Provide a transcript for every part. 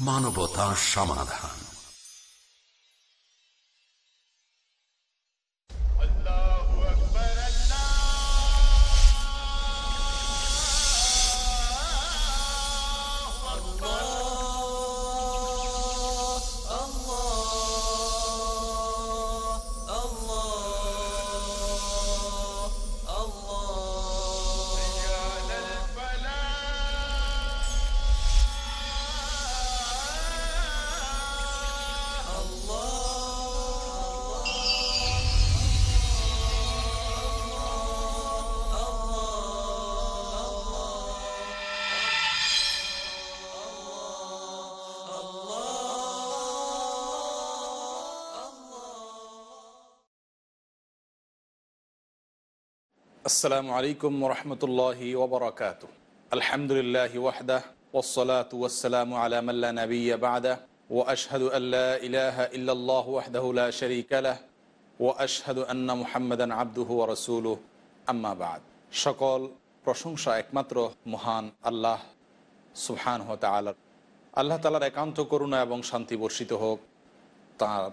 মানবতা সমাধান। আসসালামু আলাইকুম রহমতুল্লাহি ওবরাকাত আলহামদুলিল্লাহ ওয়াহদা ওসলাত ওয়াসালাম আলামাল্লা নবীয়া বাদা ও আশহাদু আল্লাহ ইলাহা ইল্লাল্লাহ ওয়াহদাহুল্লা শরিকালাহ ও আশহাদু আন্না মুহাম্মদান আব্দুহু রসুলু আম্মাবাদ সকল প্রশংসা একমাত্র মহান আল্লাহ সুহান হত আলার আল্লাহ তালার একান্ত করুণা এবং শান্তি বর্ষিত হোক তার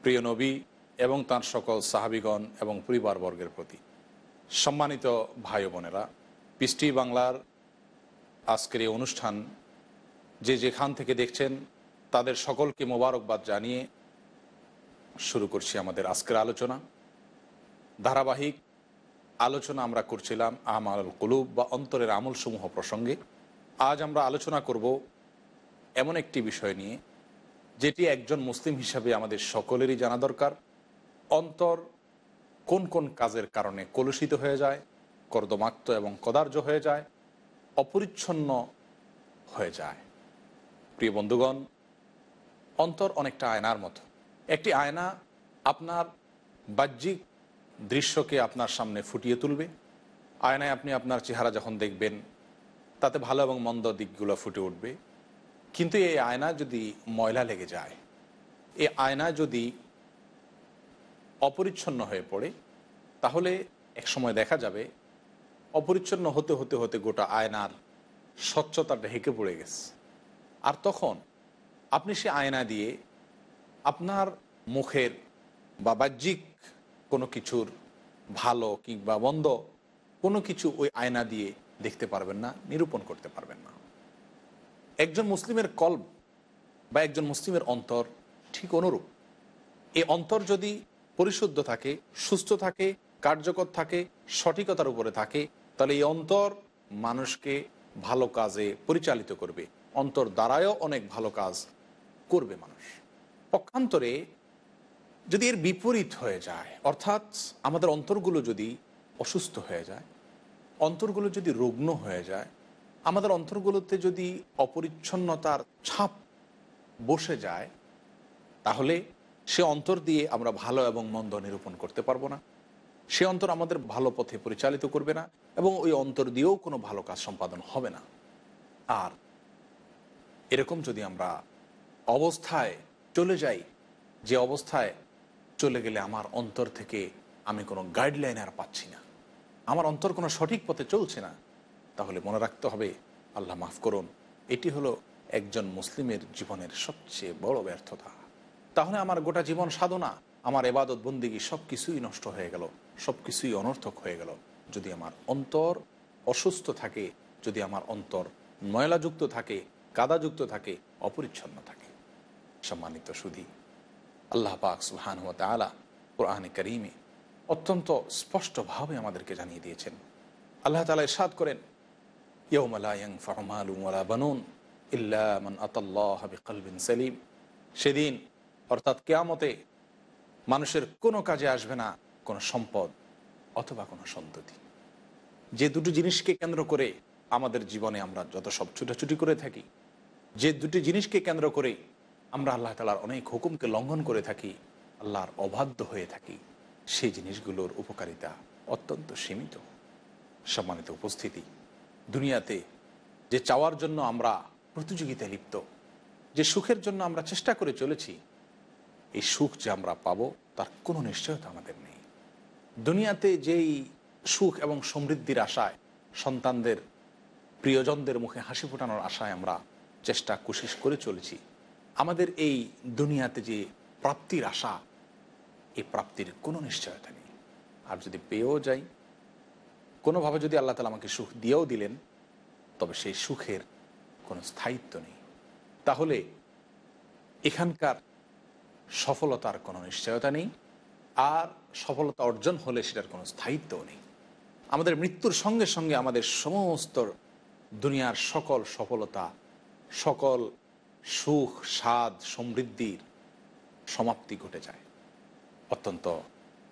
প্রিয় নবী এবং তার সকল সাহাবিগণ এবং পরিবারবর্গের প্রতি। সম্মানিত ভাই বোনেরা পিস্টি বাংলার আজকের এই অনুষ্ঠান যে যেখান থেকে দেখছেন তাদের সকলকে মোবারকবাদ জানিয়ে শুরু করছি আমাদের আজকের আলোচনা। ধারাবাহিক আলোচনা আমরা করছিলাম আমাল কুলুব বা অন্তরের আমলসমূহ প্রসঙ্গে। আজ আমরা আলোচনা করব এমন একটি বিষয় নিয়ে, যেটি একজন মুসলিম হিসাবে আমাদের সকলেরই জানা দরকার, অন্তর কোন কোন কাজের কারণে কলুষিত হয়ে যায়, কর্দমাক্ত এবং কদার্য হয়ে যায়, অপরিচ্ছন্ন হয়ে যায়। প্রিয় বন্ধুগণ, অন্তর অনেকটা আয়নার মতো। একটি আয়না আপনার বাহ্যিক দৃশ্যকে আপনার সামনে ফুটিয়ে তুলবে। আয়নায় আপনি আপনার চেহারা যখন দেখবেন, তাতে ভালো এবং মন্দ দিকগুলো ফুটে উঠবে। কিন্তু এই আয়না যদি ময়লা লেগে যায়, এই আয়না যদি অপরিচ্ছন্ন হয়ে পড়ে, তাহলে এক সময় দেখা যাবে অপরিচ্ছন্ন হতে হতে হতে গোটা আয়নার স্বচ্ছতা ঢেকে পড়ে গেছে। আর তখন আপনি সে আয়না দিয়ে আপনার মুখের বা বাহ্যিক কোনো কিছুর ভালো কিংবা বন্ধ কোনো কিছু ওই আয়না দিয়ে দেখতে পারবেন না, নিরূপণ করতে পারবেন না। একজন মুসলিমের কল্প বা একজন মুসলিমের অন্তর ঠিক অনুরূপ। এই অন্তর যদি পরিশুদ্ধ থাকে, সুস্থ থাকে, কার্যকর থাকে, সঠিকতার উপরে থাকে, তাহলে এই অন্তর মানুষকে ভালো কাজে পরিচালিত করবে। অন্তর দ্বারায়ও অনেক ভালো কাজ করবে মানুষ। পক্ষান্তরে যদি এর বিপরীত হয়ে যায়, অর্থাৎ আমাদের অন্তরগুলো যদি অসুস্থ হয়ে যায়, অন্তরগুলো যদি রুগ্ন হয়ে যায়, আমাদের অন্তরগুলোতে যদি অপরিচ্ছন্নতার ছাপ বসে যায়, তাহলে সে অন্তর দিয়ে আমরা ভালো এবং মন্দ নিরূপণ করতে পারব না। সে অন্তর আমাদের ভালো পথে পরিচালিত করবে না এবং ওই অন্তর দিয়েও কোনো ভালো কাজ সম্পাদন হবে না। আর এরকম যদি আমরা অবস্থায় চলে যাই, যে অবস্থায় চলে গেলে আমার অন্তর থেকে আমি কোনো গাইডলাইন আর পাচ্ছি না। আমার অন্তর কোনো সঠিক পথে চলছে না। তাহলে মনে রাখতে হবে, আল্লাহ মাফ করুন, এটি হলো একজন মুসলিমের জীবনের সবচেয়ে বড় ব্যর্থতা। তাহলে আমার গোটা জীবন সাধনা, আমার এবাদত বন্দিগি সব কিছুই নষ্ট হয়ে গেল সব কিছুই অনর্থক হয়ে গেল। যদি আমার অন্তর অসুস্থ থাকে, যদি আমার অন্তর ময়লাযুক্ত থাকে কাদাযুক্ত থাকে, অপরিচ্ছন্ন থাকে। সম্মানিত সুধী, আল্লাহ পাক সুহান আলা কোরআনে করিমে অত্যন্ত স্পষ্টভাবে আমাদেরকে জানিয়ে দিয়েছেন। আল্লাহ তালা ইসাদ করেন বানুন ইল্লামন আতাল্লাহ কলবিন সেলিম। সেদিন অর্থাৎ কেয়ামতে মানুষের কোনো কাজে আসবে না কোনো সম্পদ অথবা কোনো সন্ততি। যে দুটো জিনিসকে কেন্দ্র করে আমাদের জীবনে আমরা যত সব ছুটাছুটি করে থাকি, যে দুটি জিনিসকে কেন্দ্র করে আমরা আল্লাহ তালার অনেক হুকুমকে লঙ্ঘন করে থাকি, আল্লাহর অবাধ্য হয়ে থাকি, সেই জিনিসগুলোর উপকারিতা অত্যন্ত সীমিত। সম্মানিত উপস্থিতি, দুনিয়াতে যে চাওয়ার জন্য আমরা প্রতিযোগিতায় লিপ্ত, যে সুখের জন্য আমরা চেষ্টা করে চলেছি এই সুখ যে আমরা পাবো, তার কোনো নিশ্চয়তা আমাদের নেই। দুনিয়াতে যেই সুখ এবং সমৃদ্ধির আশায় সন্তানদের, প্রিয়জনদের মুখে হাসি ফোটানোর আশায় আমরা চেষ্টা কোশিস করে চলেছি, আমাদের এই দুনিয়াতে যে প্রাপ্তির আশা, এই প্রাপ্তির কোনো নিশ্চয়তা নেই। আর যদি পেয়েও যাই, কোনোভাবে যদি আল্লাহ তালা আমাকে সুখ দিয়েও দিলেন, তবে সেই সুখের কোনো স্থায়িত্ব নেই। তাহলে এখানকার সফলতার কোনো নিশ্চয়তা নেই, আর সফলতা অর্জন হলে সেটার কোনো স্থায়িত্বও নেই। আমাদের মৃত্যুর সঙ্গে সঙ্গে আমাদের সমস্ত দুনিয়ার সকল সফলতা, সকল সুখ, স্বাদ, সমৃদ্ধির সমাপ্তি ঘটে যায়। অত্যন্ত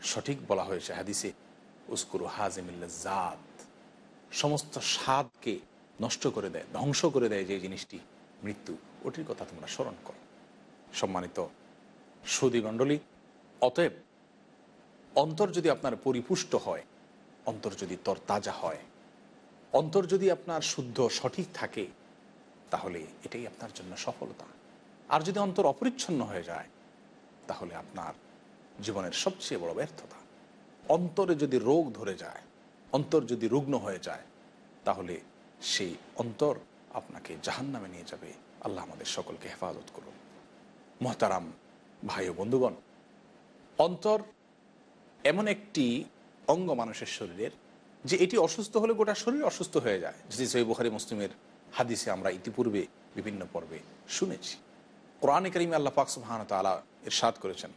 সঠিক বলা হয়েছে হাদিসে উস্কুরু হাজিমিল্লাজাত সমস্ত স্বাদকে নষ্ট করে দেয়, ধ্বংস করে দেয় যে জিনিসটি মৃত্যু। ওটির কথা তোমরা স্মরণ করো। সম্মানিত সুদী মণ্ডলী অতএব অন্তর যদি আপনার পরিপুষ্ট হয়, অন্তর যদি তরতাজা হয়, অন্তর যদি আপনার শুদ্ধ সঠিক থাকে, তাহলে এটাই আপনার জন্য সফলতা। আর যদি অন্তর অপরিচ্ছন্ন হয়ে যায়, তাহলে আপনার জীবনের সবচেয়ে বড় ব্যর্থতা। অন্তরে যদি রোগ ধরে যায়, অন্তর যদি রুগ্ন হয়ে যায়, তাহলে সেই অন্তর আপনাকে জাহান নামে নিয়ে যাবে। আল্লাহ আমাদের সকলকে হেফাজত করুন। মহতারাম ভাই ও বন্ধুগণ, অন্তর এমন একটি অঙ্গ মানুষের শরীরের যে এটি অসুস্থ হলে গোটা শরীর অসুস্থ হয়ে যায়। যদি সই বুখারি মুসলিমের হাদিসে আমরা ইতিপূর্বে বিভিন্ন পর্বে শুনেছি। কোরআনে করিমে আল্লাহ পাক সুবহান তালা ইরশাদ করেছেন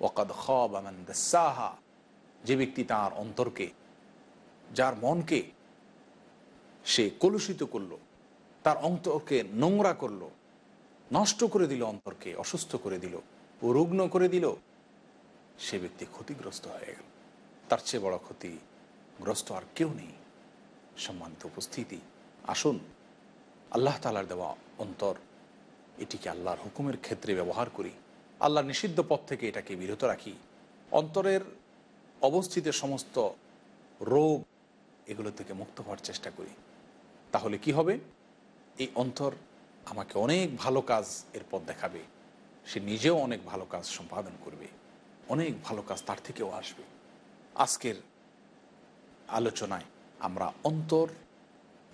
ওকাদ খান সাহা যে ব্যক্তি তার অন্তরকে, যার মনকে সে কলুষিত করল, তার অন্তরকে নোংরা করল, নষ্ট করে দিল, অন্তরকে অসুস্থ করে দিল রুগ্ন করে দিল। সে ব্যক্তি ক্ষতিগ্রস্ত হয়ে গেল। তার চেয়ে বড় ক্ষতিগ্রস্ত আর কেউ নেই। সম্মানিত উপস্থিতি, আসুন। আল্লাহ তালার দেওয়া অন্তর, এটিকে আল্লাহর হুকুমের ক্ষেত্রে ব্যবহার করি। আল্লাহর নিষিদ্ধ পথ থেকে এটাকে বিরত রাখি। অন্তরের অবস্থিত সমস্ত রোগ এগুলো থেকে মুক্ত হওয়ার চেষ্টা করি। তাহলে কি হবে? এই অন্তর আমাকে অনেক ভালো কাজ এর পথ দেখাবে। সে নিজেও অনেক ভালো কাজ সম্পাদন করবে, অনেক ভালো কাজ তার থেকেও আসবে। আজকের আলোচনায় আমরা অন্তর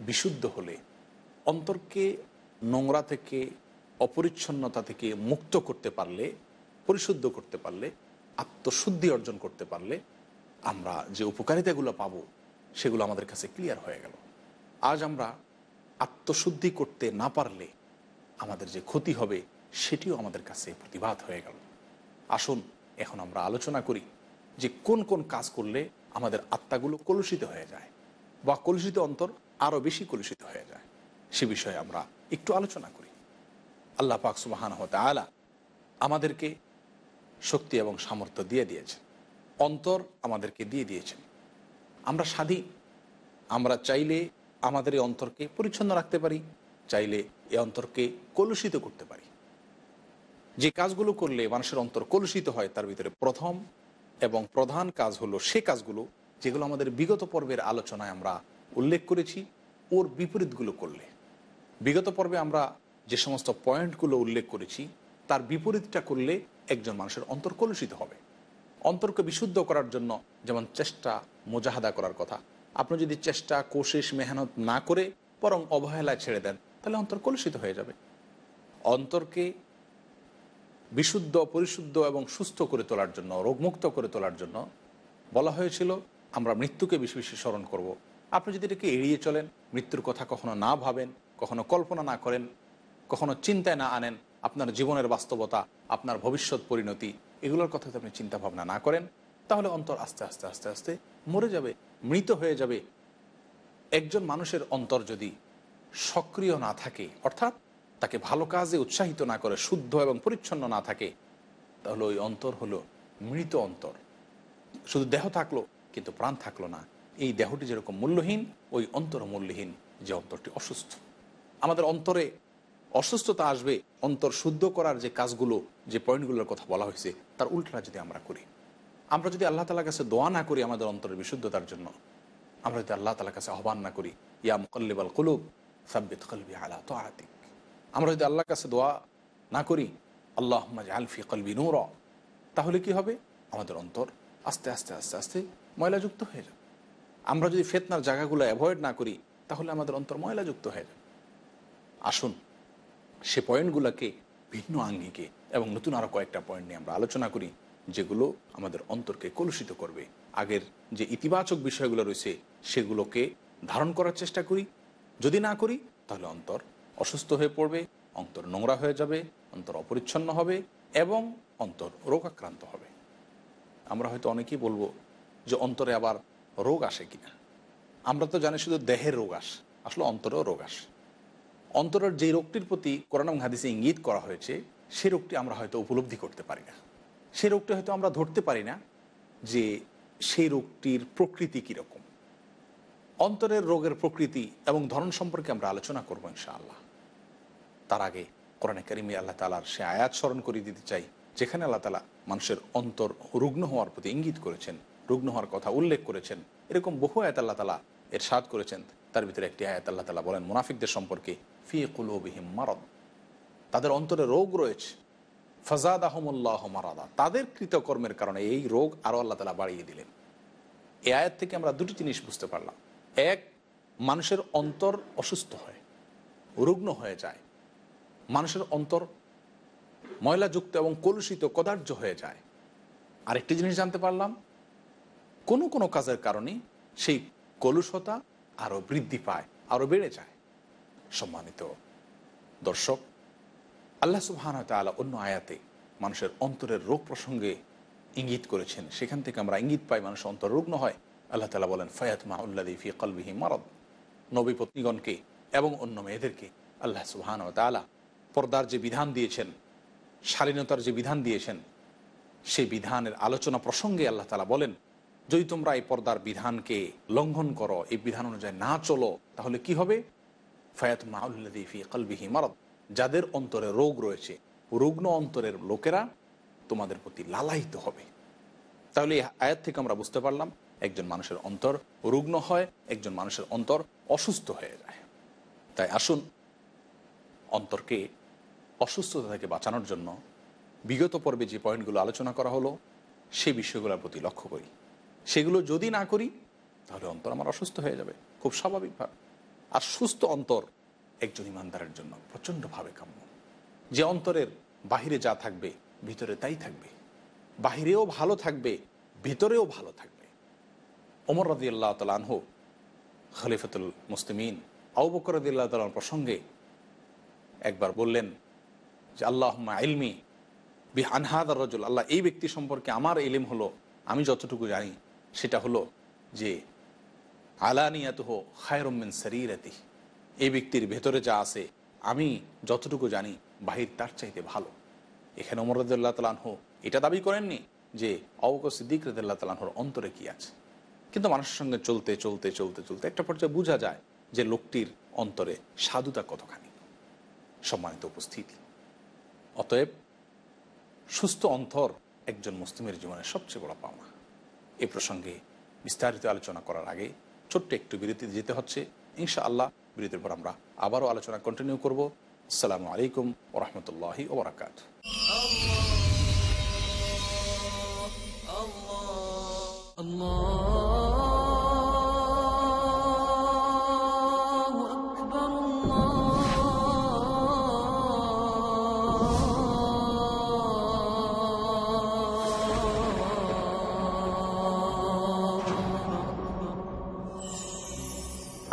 বিশুদ্ধ হলে, অন্তরকে নোংরা থেকে, অপরিচ্ছন্নতা থেকে মুক্ত করতে পারলে, পরিশুদ্ধ করতে পারলে, আত্মশুদ্ধি অর্জন করতে পারলে, আমরা যে উপকারিতাগুলো পাব, সেগুলো আমাদের কাছে ক্লিয়ার হয়ে গেল। আজ আমরা আত্মশুদ্ধি করতে না পারলে আমাদের যে ক্ষতি হবে সেটিও আমাদের কাছে প্রতিবাদ হয়ে গেল। আসুন, এখন আমরা আলোচনা করি যে কোন কোন কাজ করলে আমাদের আত্মাগুলো কলুষিত হয়ে যায় বা কলুষিত অন্তর আরও বেশি কলুষিত হয়ে যায়, সে বিষয়ে আমরা একটু আলোচনা করি। আল্লাহ পাক সুবাহান হতে আলা আমাদেরকে শক্তি এবং সামর্থ্য দিয়ে দিয়েছেন, অন্তর আমাদেরকে দিয়ে দিয়েছেন। আমরা স্বাধীন, আমরা চাইলে আমাদের এই অন্তরকে পরিচ্ছন্ন রাখতে পারি, চাইলে এই অন্তরকে কলুষিত করতে পারি। যে কাজগুলো করলে মানুষের অন্তর কলুষিত হয়, তার ভিতরে প্রথম এবং প্রধান কাজ হলো সে কাজগুলো যেগুলো আমাদের বিগত পর্বের আলোচনায় আমরা উল্লেখ করেছি, ওর বিপরীতগুলো করলে। বিগত পর্বে আমরা যে সমস্ত পয়েন্টগুলো উল্লেখ করেছি, তার বিপরীতটা করলে একজন মানুষের অন্তর কলুষিত হবে। অন্তরকে বিশুদ্ধ করার জন্য যেমন চেষ্টা, মোজাহাদা করার কথা। আপনি যদি চেষ্টা কোশিস মেহনত না করে বরং অবহেলায় ছেড়ে দেন, তাহলে অন্তর কলুষিত হয়ে যাবে। অন্তরকে বিশুদ্ধ, পরিশুদ্ধ এবং সুস্থ করে তোলার জন্য, রোগমুক্ত করে তোলার জন্য বলা হয়েছিল, আমরা মৃত্যুকে বেশি বেশি স্মরণ করব। আপনি যদি এটাকে এড়িয়ে চলেন, মৃত্যুর কথা কখনো না ভাবেন, কখনো কল্পনা না করেন, কখনো চিন্তায় না আনেন, আপনার জীবনের বাস্তবতা, আপনার ভবিষ্যৎ পরিণতি, এগুলোর কথা যদি আপনি চিন্তা ভাবনা না করেন, তাহলে অন্তর আস্তে আস্তে আস্তে আস্তে মরে যাবে, মৃত হয়ে যাবে একজন মানুষের অন্তর যদি সক্রিয় না থাকে, অর্থাৎ তাকে ভালো কাজে উৎসাহিত না করে, শুদ্ধ এবং পরিচ্ছন্ন না থাকে, তাহলে ওই অন্তর হলো মৃত অন্তর। শুধু দেহ থাকল, কিন্তু প্রাণ থাকল না। এই দেহটি যেরকম মূল্যহীন, ওই অন্তর মূল্যহীন যে অন্তরটি অসুস্থ। আমাদের অন্তরে অসুস্থতা আসবে, অন্তর শুদ্ধ করার যে কাজগুলো, যে পয়েন্টগুলোর কথা বলা হয়েছে, তার উল্টা যদি আমরা করি। আমরা যদি আল্লাহ তালার কাছে দোয়া না করি আমাদের অন্তরের বিশুদ্ধতার জন্য, আমরা যদি আল্লাহ তালার কাছে আহ্বান না করি, ইয়া মুকল্লিবাল কুলুব, সাব্বিত কলবি আলা তো আতিক আমরা যদি আল্লাহর কাছে দোয়া না করি আল্লাহ আলফি কলবি নূর, তাহলে কি হবে? আমাদের অন্তর আস্তে আস্তে আস্তে আস্তে ময়লাযুক্ত হয়ে যাবে। আমরা যদি ফেতনার জায়গাগুলো অ্যাভয়েড না করি, তাহলে আমাদের অন্তর ময়লাযুক্ত হয়ে যাবে। আসুন, সে পয়েন্টগুলোকে, ভিন্ন আঙ্গিকে এবং নতুন আরও কয়েকটা পয়েন্ট নিয়ে আমরা আলোচনা করি, যেগুলো আমাদের অন্তরকে কলুষিত করবে। আগের যে ইতিবাচক বিষয়গুলো রয়েছে, সেগুলোকে ধারণ করার চেষ্টা করি। যদি না করি, তাহলে অন্তর অসুস্থ হয়ে পড়বে, অন্তর নোংরা হয়ে যাবে, অন্তর অপরিচ্ছন্ন হবে এবং অন্তর রোগাক্রান্ত হবে। আমরা হয়তো অনেকেই বলব যে অন্তরে আবার রোগ আসে কিনা। আমরা তো জানি শুধু দেহের রোগ আসে, আসলে অন্তরেও রোগ আসে। অন্তরের যে রোগটির প্রতি করোনা হাদিসে ইঙ্গিত করা হয়েছে, সে রোগটি আমরা হয়তো উপলব্ধি করতে পারি না। সে রোগটি হয়তো আমরা ধরতে পারি না যে সেই রোগটির প্রকৃতি কীরকম। অন্তরের রোগের প্রকৃতি এবং ধরন সম্পর্কে আমরা আলোচনা করব ইনশাআল্লাহ। তার আগে কোরআনে কারিমে আল্লাহ তালার সে আয়াত স্মরণ করিয়ে দিতে চাই, যেখানে আল্লাহ তালা মানুষের অন্তর রুগ্ন হওয়ার প্রতি ইঙ্গিত করেছেন, রুগ্ন হওয়ার কথা উল্লেখ করেছেন। এরকম বহু আয়াত আল্লাহ তালা এর সাদ করেছেন। তার ভিতরে একটি আয়াত আল্লাহ তালা বলেন, মুনাফিকদের সম্পর্কে ফি কুলবিহিম মারদ। তাদের অন্তরে রোগ রয়েছে। ফজাদ আহমুল্লাহ মারাদা। তাদের কৃতকর্মের কারণে এই রোগ আরও আল্লাহ তালা বাড়িয়ে দিলেন। এ আয়াত থেকে আমরা দুটি জিনিস বুঝতে পারলাম। এক, মানুষের অন্তর অসুস্থ হয়, রুগ্ন হয়ে যায়। মানুষের অন্তর ময়লাযুক্ত এবং কলুষিত কদার্য হয়ে যায়। আরেকটি জিনিস জানতে পারলাম, কোনো কোনো কাজের কারণে সেই কলুষতা আরও বৃদ্ধি পায়, আরও বেড়ে যায়। সম্মানিত দর্শক, আল্লাহ সুবহান তালা অন্য আয়াতে মানুষের অন্তরের রোগ প্রসঙ্গে ইঙ্গিত করেছেন। সেখান থেকে আমরা ইঙ্গিত পাই মানুষের অন্তর রুগ্ন হয়। আল্লাহ তালা বলেন ফয়াত মাউল্লাদি ফি কলবিহি মারদ। নবী পত্নীগণকে এবং অন্য মেয়েদেরকে আল্লাহ সুবহান তালা পর্দার যে বিধান দিয়েছেন, শালীনতার যে বিধান দিয়েছেন, সেই বিধানের আলোচনা প্রসঙ্গে আল্লাহ তালা বলেন, যদি তোমরা এই পর্দার বিধানকে লঙ্ঘন করো, এই বিধান অনুযায়ী না চলো, তাহলে কি হবে? ফয়াত মাউল্লাদি ফি কলবিহি মারদ। যাদের অন্তরে রোগ রয়েছে, রুগ্ন অন্তরের লোকেরা তোমাদের প্রতি লালায়িত হবে। তাহলে এই আয়াত থেকে আমরা বুঝতে পারলাম, একজন মানুষের অন্তর রুগ্ন হয়, একজন মানুষের অন্তর অসুস্থ হয়ে যায়। তাই আসুন, অন্তরকে অসুস্থতা থেকে বাঁচানোর জন্য বিগত পর্বে যে পয়েন্টগুলো আলোচনা করা হলো, সেই বিষয়গুলোর প্রতি লক্ষ্য করি। সেগুলো যদি না করি, তাহলে অন্তর আমার অসুস্থ হয়ে যাবে। খুব স্বাভাবিকভাবে আর সুস্থ অন্তর একজন ইমানদারের জন্য প্রচণ্ডভাবে কাম্য। যে অন্তরের বাহিরে যা থাকবে, ভিতরে তাই থাকবে। বাহিরেও ভালো থাকবে, ভিতরেও ভালো থাকবে। ওমর রাজি আল্লাহ তালানহ খলিফতুল মুসলিমিন আউবকর আল্লাহ তালার প্রসঙ্গে একবার বললেন যে আল্লাহ ইলমি বি আনহাদ রজুল, আল্লাহ এই ব্যক্তি সম্পর্কে আমার ইলিম হলো, আমি যতটুকু জানি সেটা হলো যে আলানিয়াত হো খায়রমিন শরীরাতি এই ব্যক্তির ভেতরে যা আছে আমি যতটুকু জানি বাহির তার চাইতে ভালো। এখানে ওমর রদুল্লাহ তালাহ এটা দাবি করেননি যে অবক সিদ্দিক রদুল্লাহ তালাহর অন্তরে কি আছে। কিন্তু মানুষের সঙ্গে চলতে চলতে চলতে চলতে একটা পর্যায়ে বোঝা যায় যে লোকটির অন্তরে সাধুতা কতখানি। সম্মানিত উপস্থিতি। অতএব সুস্থ অন্তর একজন মুসলিমের জীবনের সবচেয়ে বড় পাওনা। এ প্রসঙ্গে বিস্তারিত আলোচনা করার আগে ছোট্ট একটু বিরতিতে যেতে হচ্ছে। ইনশা আল্লাহ বিরতির পর আমরা আবারও আলোচনা কন্টিনিউ করব। আসসালামু আলাইকুম ওরহমতুল্লাহি ওবরাকাত। Allah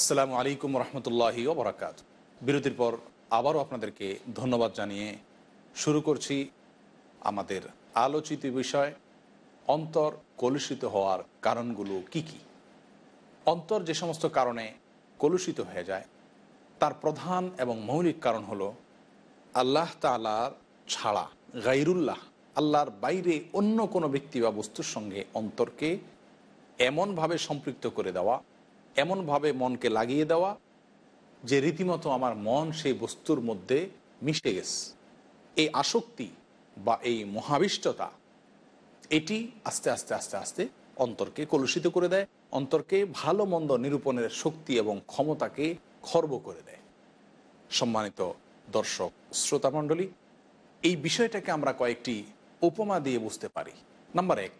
আসসালামু আলাইকুম রহমতুল্লাহি ওবরাকাত বিরতির পর আবারও আপনাদেরকে ধন্যবাদ জানিয়ে শুরু করছি আমাদের আলোচিত বিষয়, অন্তর কলুষিত হওয়ার কারণগুলো কি কি? অন্তর যে সমস্ত কারণে কলুষিত হয়ে যায়, তার প্রধান এবং মৌলিক কারণ হলো আল্লাহ তালার ছাড়া গাইরুল্লাহ আল্লাহর বাইরে অন্য কোনো ব্যক্তি বা বস্তুর সঙ্গে অন্তরকে এমনভাবে সম্পৃক্ত করে দেওয়া এমনভাবে মনকে লাগিয়ে দেওয়া যে রীতিমতো আমার মন সেই বস্তুর মধ্যে মিশে গেছে। এই আসক্তি বা এই মহাবিষ্টতা, এটি আস্তে আস্তে আস্তে আস্তে অন্তরকে কলুষিত করে দেয়, অন্তরকে ভালো, মন্দ, নিরূপণের শক্তি এবং ক্ষমতাকে খর্ব করে দেয়। সম্মানিত দর্শক শ্রোতামণ্ডলী এই বিষয়টাকে আমরা কয়েকটি উপমা দিয়ে বুঝতে পারি। নাম্বার এক,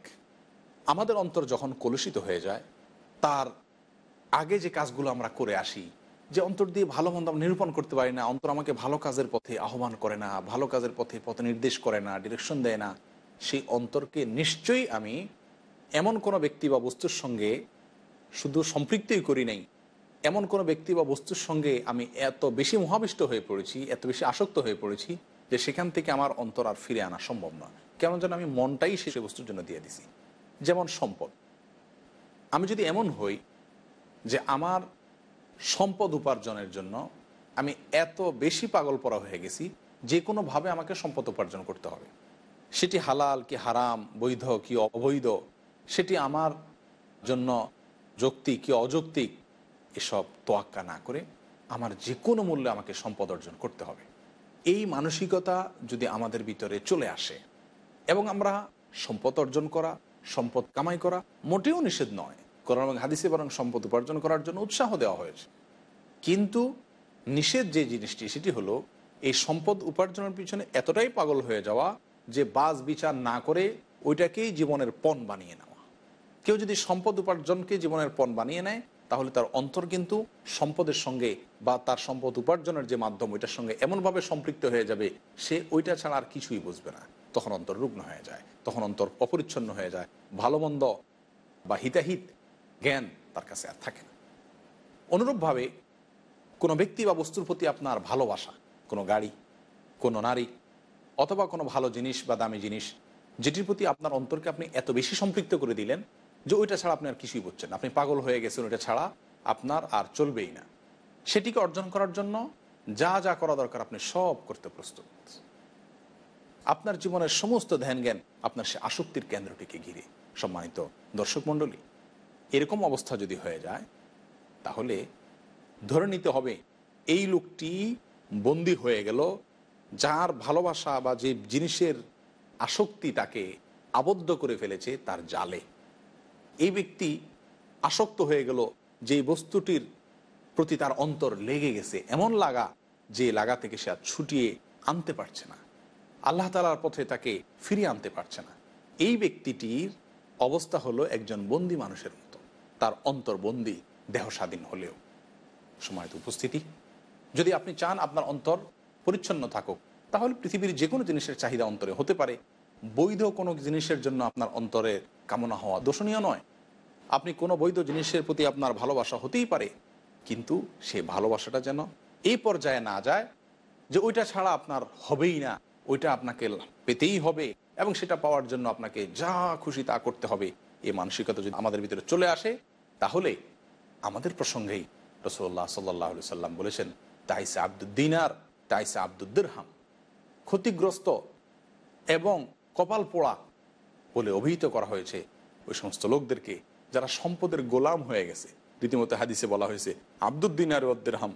আমাদের অন্তর যখন কলুষিত হয়ে যায়, তার আগে যে কাজগুলো আমরা করে আসি, যে অন্তর দিয়ে ভালো মন্দ আমরা নিরূপণ করতে পারি না, অন্তর আমাকে ভালো কাজের পথে আহ্বান করে না, ভালো কাজের পথে পথে নির্দেশ করে না ডিরেকশন দেয় না, সেই অন্তরকে নিশ্চয়ই আমি এমন কোনো ব্যক্তি বা বস্তুর সঙ্গে শুধু সম্পৃক্তই করি নাই, এমন কোনো ব্যক্তি বা বস্তুর সঙ্গে আমি এত বেশি মহাবিষ্ট হয়ে পড়েছি, এত বেশি আসক্ত হয়ে পড়েছি, যে সেখান থেকে আমার অন্তর আর ফিরে আনা সম্ভব না কেন যেন আমি মনটাই সে বস্তুর জন্য দিয়ে দিছি। যেমন সম্পদ। আমি যদি এমন হই যে আমার সম্পদ উপার্জনের জন্য আমি এত বেশি পাগল পড়া হয়ে গেছি, যে কোনোভাবে আমাকে সম্পদ উপার্জন করতে হবে। সেটি হালাল কি হারাম, বৈধ কি অবৈধ, সেটি আমার জন্য যৌক্তিক কি অযৌক্তিক, এসব তোয়াক্কা না করে আমার যে কোনো মূল্যে আমাকে সম্পদ অর্জন করতে হবে। এই মানসিকতা যদি আমাদের ভিতরে চলে আসে এবং আমরা সম্পদ অর্জন করা, সম্পদ কামাই করা মোটেও নিষেধ নয় কোরআন এবং হাদিসে বরং সম্পদ উপার্জন করার জন্য উৎসাহ দেওয়া হয়েছে। কিন্তু নিষেধ যে জিনিসটি, সেটি হলো এই সম্পদ উপার্জনের পিছনে এতটাই পাগল হয়ে যাওয়া যে বাজ বিচার না করে ওইটাকেই জীবনের পণ বানিয়ে নেওয়া। কেউ যদি সম্পদ উপার্জনকে জীবনের পণ বানিয়ে নেয়, তাহলে তার অন্তর কিন্তু সম্পদের সঙ্গে বা তার সম্পদ উপার্জনের যে মাধ্যম, ওইটার সঙ্গে এমনভাবে সম্পৃক্ত হয়ে যাবে, সে ওইটা ছাড়া আর কিছুই বুঝবে না। তখন অন্তর রুগ্ন হয়ে যায়, তখন অন্তর অপরিচ্ছন্ন হয়ে যায় ভালো মন্দ বা হিতাহিত জ্ঞান তার কাছে আর থাকে না। অনুরূপভাবে কোনো ব্যক্তি বা বস্তুর প্রতি আপনার ভালোবাসা, কোনো গাড়ি, কোনো নারী অথবা কোনো ভালো জিনিস বা দামি জিনিস, যেটির প্রতি আপনার অন্তরকে আপনি এত বেশি সম্পৃক্ত করে দিলেন যে ওইটা ছাড়া আপনি আর কিছুই বুঝছেন আপনি পাগল হয়ে গেছেন, ওইটা ছাড়া আপনার আর চলবেই না। সেটিকে অর্জন করার জন্য যা যা করা দরকার আপনি সব করতে প্রস্তুত। আপনার জীবনের সমস্ত ধ্যান জ্ঞান আপনার সে আসক্তির কেন্দ্রটিকে ঘিরে সম্মানিত দর্শক মণ্ডলী এরকম অবস্থা যদি হয়ে যায়, তাহলে ধরে নিতে হবে এই লোকটি বন্দী হয়ে গেল, যার ভালোবাসা বা যে জিনিসের আসক্তি তাকে আবদ্ধ করে ফেলেছে তার জালে। এই ব্যক্তি আসক্ত হয়ে গেল যে বস্তুটির প্রতি তার অন্তর লেগে গেছে, এমন লাগা যে লাগা থেকে সে আর ছুটিয়ে আনতে পারছে না। আল্লাহ তালার পথে তাকে ফিরিয়ে আনতে পারছে না। এই ব্যক্তিটির অবস্থা হলো একজন বন্দি মানুষের তার অন্তর বন্দি দেহ স্বাধীন হলেও। সময়ত উপস্থিতি। যদি আপনি চান আপনার অন্তর পরিচ্ছন্ন থাকুক, তাহলে পৃথিবীর যে কোনো জিনিসের চাহিদা অন্তরে হতে পারে। বৈধ কোনো জিনিসের জন্য আপনার অন্তরে কামনা হওয়া দোষণীয় নয়। আপনি কোনো বৈধ জিনিসের প্রতি আপনার ভালোবাসা হতেই পারে, কিন্তু সে ভালোবাসাটা যেন এই পর্যায়ে না যায় যে ওইটা ছাড়া আপনার হবেই না, ওইটা আপনাকে পেতেই হবে এবং সেটা পাওয়ার জন্য আপনাকে যা খুশি তা করতে হবে। এই মানসিকতা যদি আমাদের ভিতরে চলে আসে তাহলে আমাদের প্রসঙ্গেই রসল্লাহ সাল্লাহ সাল্লাম বলেছেন, তাইসে আব্দুদ্দিনার তাইসে আব্দুদ্দিরহাম ক্ষতিগ্রস্ত এবং কপাল পোড়া বলে অভিহিত করা হয়েছে ওই সমস্ত লোকদেরকে যারা সম্পদের গোলাম হয়ে গেছে। রীতিমতো হাদিসে বলা হয়েছে আব্দুদ্দিনার দেরহাম,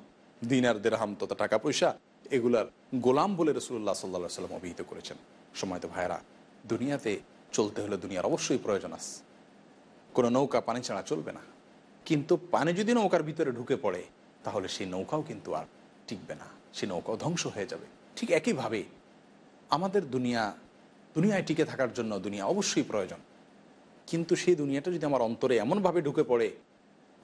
দিনার দেরহাম তথা টাকা পয়সা, এগুলার গোলাম বলে রসুল্লাহ সাল্লা সাল্লাম অভিহিত করেছেন। সময়ত ভাইরা দুনিয়াতে চলতে হলে দুনিয়ার অবশ্যই প্রয়োজন আছে। কোনো নৌকা পানি ছাড়া চলবে না। কিন্তু পানি যদি নৌকার ভিতরে ঢুকে পড়ে, তাহলে সেই নৌকাও কিন্তু আর টিকবে না। সেই নৌকাও ধ্বংস হয়ে যাবে। ঠিক একইভাবে আমাদের দুনিয়া, দুনিয়ায় টিকে থাকার জন্য দুনিয়া অবশ্যই প্রয়োজন। কিন্তু সেই দুনিয়াটা যদি আমার অন্তরে এমনভাবে ঢুকে পড়ে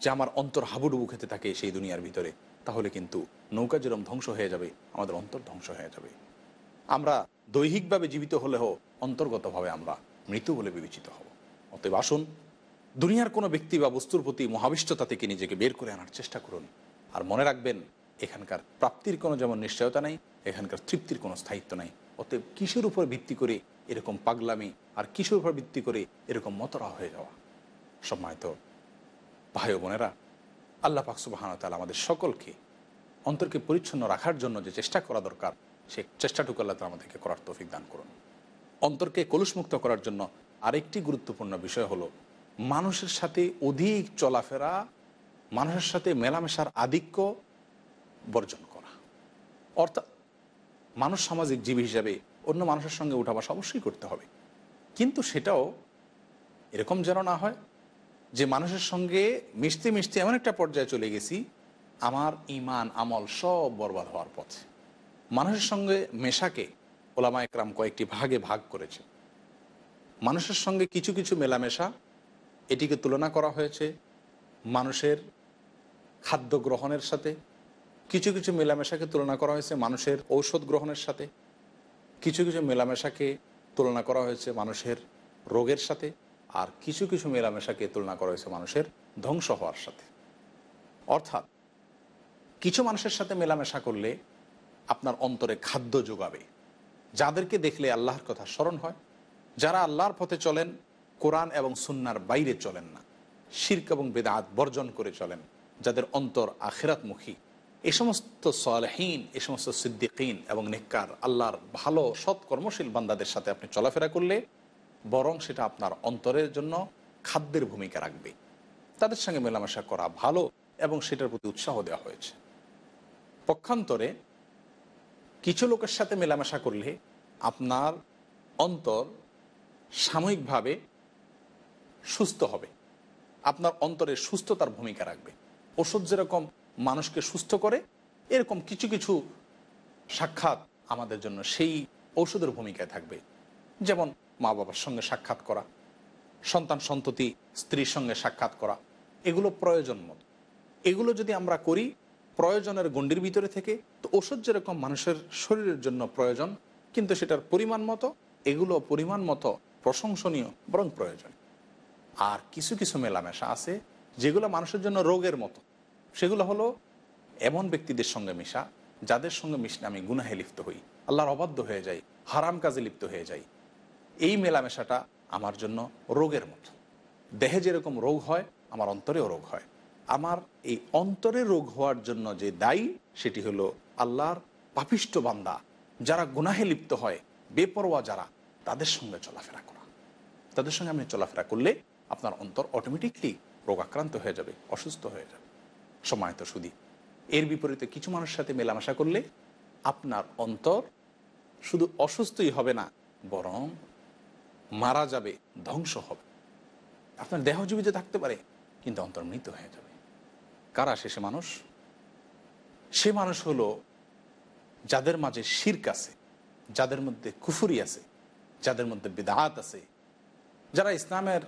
যে আমার অন্তর হাবুডুবু খেতে থাকে সেই দুনিয়ার ভিতরে, তাহলে কিন্তু নৌকা যেরকম ধ্বংস হয়ে যাবে, আমাদের অন্তর ধ্বংস হয়ে যাবে। আমরা দৈহিকভাবে জীবিত হলেও অন্তর্গতভাবে আমরা মৃত্যু বলে বিবেচিত হব। অতএব আসুন দুনিয়ার কোনো ব্যক্তি বা বস্তুর প্রতি মহাবিষ্টতা থেকে নিজেকে বের করে আনার চেষ্টা করুন। আর মনে রাখবেন, এখানকার প্রাপ্তির কোনো যেমন নিশ্চয়তা নাই, এখানকার তৃপ্তির কোনো স্থায়িত্ব নাই। অতএব কিসের উপর ভিত্তি করে এরকম পাগলামি আর কিসের উপর ভিত্তি করে এরকম মতরা হয়ে যাওয়া? সম্মানিত ভাই বোনেরা, আল্লাহ পাকসুবাহান তালা আমাদের সকলকে অন্তরকে পরিচ্ছন্ন রাখার জন্য যে চেষ্টা করা দরকার, সে চেষ্টাটুকু আল্লাহ তালা আমাদেরকে করার তৌফিক দান করুন। অন্তরকে কলুষমুক্ত করার জন্য আরেকটি গুরুত্বপূর্ণ বিষয় হলো মানুষের সাথে অধিক চলাফেরা, মানুষের সাথে মেলামেশার আধিক্য বর্জন করা। অর্থাৎ মানুষ সামাজিক জীবী হিসাবে অন্য মানুষের সঙ্গে উঠা অবশ্যই করতে হবে। কিন্তু সেটাও এরকম যেন না হয় যে মানুষের সঙ্গে মিশতে মিশতে এমন একটা পর্যায়ে চলে গেছি, আমার ইমান, আমল সব বরবাদ হওয়ার পথে। মানুষের সঙ্গে মেশাকে ওলামা একরাম কয়েকটি ভাগে ভাগ করেছে। মানুষের সঙ্গে কিছু কিছু মেলামেশা এটিকে তুলনা করা হয়েছে মানুষের খাদ্য গ্রহণের সাথে। কিছু কিছু মেলামেশাকে তুলনা করা হয়েছে মানুষের ঔষধ গ্রহণের সাথে। কিছু কিছু মেলামেশাকে তুলনা করা হয়েছে মানুষের রোগের সাথে। আর কিছু কিছু মেলামেশাকে তুলনা করা হয়েছে মানুষের ধ্বংস হওয়ার সাথে। অর্থাৎ, কিছু মানুষের সাথে মেলামেশা করলে আপনার অন্তরে খাদ্য যোগাবে। যাদেরকে দেখলে আল্লাহর কথা স্মরণ হয়, যারা আল্লাহর পথে চলেন কোরআন এবং সুন্নার বাইরে চলেন না। শির্ক এবং বেদাত বর্জন করে চলেন, যাদের অন্তর আখেরাতমুখী। এ সমস্ত সলহীন, এ সমস্ত সিদ্দিকিন এবং নেককার আল্লাহর ভালো, সৎ, কর্মশীল বান্দাদের সাথে আপনি চলাফেরা করলে বরং সেটা আপনার অন্তরের জন্য খাদ্যের ভূমিকা রাখবে। তাদের সঙ্গে মেলামেশা করা ভালো এবং সেটার প্রতি উৎসাহ দেওয়া হয়েছে। পক্ষান্তরে কিছু লোকের সাথে মেলামেশা করলে আপনার অন্তর সাময়িকভাবে সুস্থ হবে। আপনার অন্তরে সুস্থতার ভূমিকা রাখবে। ওষুধ যেরকম মানুষকে সুস্থ করে, এরকম কিছু কিছু সাক্ষাৎ আমাদের জন্য সেই ঔষধের ভূমিকায় থাকবে। যেমন মা বাবার সঙ্গে সাক্ষাৎ করা, সন্তান সন্ততি স্ত্রীর সঙ্গে সাক্ষাৎ করা, এগুলো প্রয়োজন মতো। এগুলো যদি আমরা করি, প্রয়োজনের গণ্ডির ভিতরে থেকে, তো ওষুধ যেরকম মানুষের শরীরের জন্য প্রয়োজন, কিন্তু সেটার পরিমাণ মতো, এগুলো পরিমাণ মতো প্রশংসনীয় বরং প্রয়োজন। আর কিছু কিছু মেলামেশা আছে যেগুলো মানুষের জন্য রোগের মতো। সেগুলো হলো এমন ব্যক্তিদের সঙ্গে মিশা, যাদের সঙ্গে মিশলে আমি গুনাহে লিপ্ত হই, আল্লাহর অবাধ্য হয়ে যাই, হারাম কাজে লিপ্ত হয়ে যাই। এই মেলামেশাটা আমার জন্য রোগের মতো। দেহে যেরকম রোগ হয়, আমার অন্তরেও রোগ হয়। আমার এই অন্তরে রোগ হওয়ার জন্য যে দায়ী, সেটি হলো আল্লাহর পাপিষ্ট বান্দা। যারা গুনাহে লিপ্ত হয়, বেপরোয়া যারা, তাদের সঙ্গে চলাফেরা করা। তাদের সঙ্গে আমি চলাফেরা করলে আপনার অন্তর অটোমেটিকলি রোগাক্রান্ত হয়ে যাবে, অসুস্থ হয়ে যাবে। সময় তো শুধু এর বিপরীতে কিছু মানুষের সাথে মেলামেশা করলে আপনার অন্তর শুধু অসুস্থই হবে না, বরং মারা যাবে, ধ্বংস হবে। আপনার দেহ জীবিত থাকতে পারে, কিন্তু অন্তর মৃত হয়ে যাবে। কারা শেষে মানুষ? সে মানুষ হলো যাদের মাঝে শির্ক আছে, যাদের মধ্যে কুফুরি আছে, যাদের মধ্যে বেদাহাত আছে। যারা ইসলামের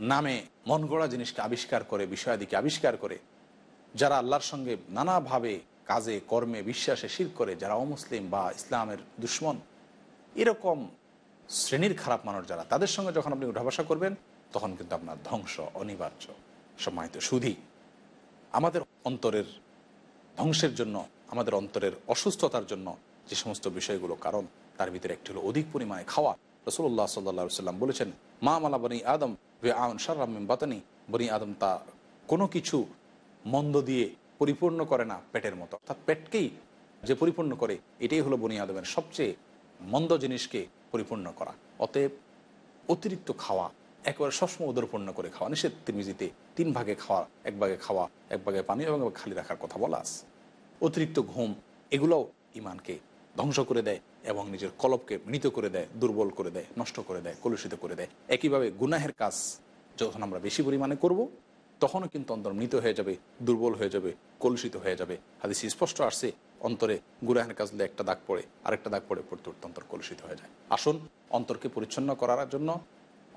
নামে মন গড়া জিনিসকে আবিষ্কার করে, বিষয়াদিকে আবিষ্কার করে, যারা আল্লাহর সঙ্গে নানাভাবে কাজে, কর্মে, বিশ্বাসে শির করে, যারা অমুসলিম বা ইসলামের দুশ্মন, এরকম শ্রেণির খারাপ মানুষ যারা, তাদের সঙ্গে যখন আপনি উঠাভাষা করবেন, তখন কিন্তু আপনার ধ্বংস অনিবার্য, সম্মানিত সুধী। আমাদের অন্তরের ধ্বংসের জন্য, আমাদের অন্তরের অসুস্থতার জন্য যে সমস্ত বিষয়গুলো, কারণ তার ভিতরে একটি হলো অধিক পরিমাণে খাওয়া। রসুল্লাহ সাল্লা সাল্লাম বলেছেন, মা মালা বনি আদম বে আউন বাতানি, বনি আদম তা কোনো কিছু মন্দ দিয়ে পরিপূর্ণ করে না পেটের মতো। অর্থাৎ পেটকেই যে পরিপূর্ণ করে, এটাই হলো বনি আদমের সবচেয়ে মন্দ জিনিসকে পরিপূর্ণ করা। অতএব অতিরিক্ত খাওয়া, একেবারে সবসময় উদরপূর্ণ করে খাওয়া, নিষেধ তিরমিজিতে তিন ভাগে খাওয়া, এক ভাগে খাওয়া, এক ভাগে পানি এবং খালি রাখার কথা বলা আছে। অতিরিক্ত ঘুম, এগুলোও ইমানকে ধ্বংস করে দেয় এবং নিজের কলবকে মৃত করে দেয়, দুর্বল করে দেয়, নষ্ট করে দেয়, কলুষিত করে দেয়। একইভাবে গুনাহের কাজ যখন আমরা বেশি পরিমাণে করব, তখনও কিন্তু অন্তর মৃত হয়ে যাবে, দুর্বল হয়ে যাবে, কলুষিত হয়ে যাবে। হাদিস স্পষ্ট আসছে, অন্তরে গুনাহের কাজ দিয়ে একটা দাগ পড়ে, আরেকটা দাগ পড়ে পড়তে পড়তে অন্তর কলুষিত হয়ে যায়। আসুন অন্তরকে পরিচ্ছন্ন করার জন্য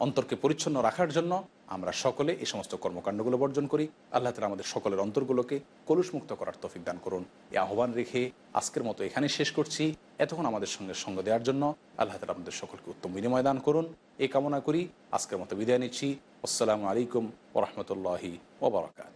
অন্তরকে পরিচ্ছন্ন রাখার জন্য আমরা সকলে এই সমস্ত কর্মকাণ্ডগুলো বর্জন করি। আল্লাহ তালা আমাদের সকলের অন্তরগুলোকে কলুষমুক্ত করার তফিক দান করুন। এই আহ্বান রেখে আজকের মতো এখানে শেষ করছি। এতক্ষণ আমাদের সঙ্গে সঙ্গ দেওয়ার জন্য আল্লাহ তালা আমাদের সকলকে উত্তম বিনিময় দান করুন। এই কামনা করি আজকের মতো বিদায় নিচ্ছি। আসসালামু আলাইকুম ওরহমতুল্লাহি ওবরাকাত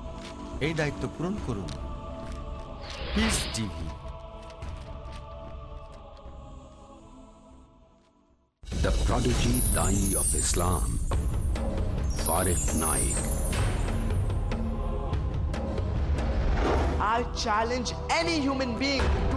এই দায়িত্ব পূরণ করুন peace TV The prodigy Dai of Islam. Farid Naik. I challenge any human being to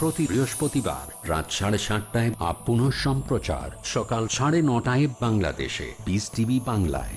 প্রতি বৃহস্পতিবার রাত সাড়ে সাতটায় আপ সম্প্রচার সকাল সাড়ে নটায় বাংলাদেশে বিস টিভি বাংলায়।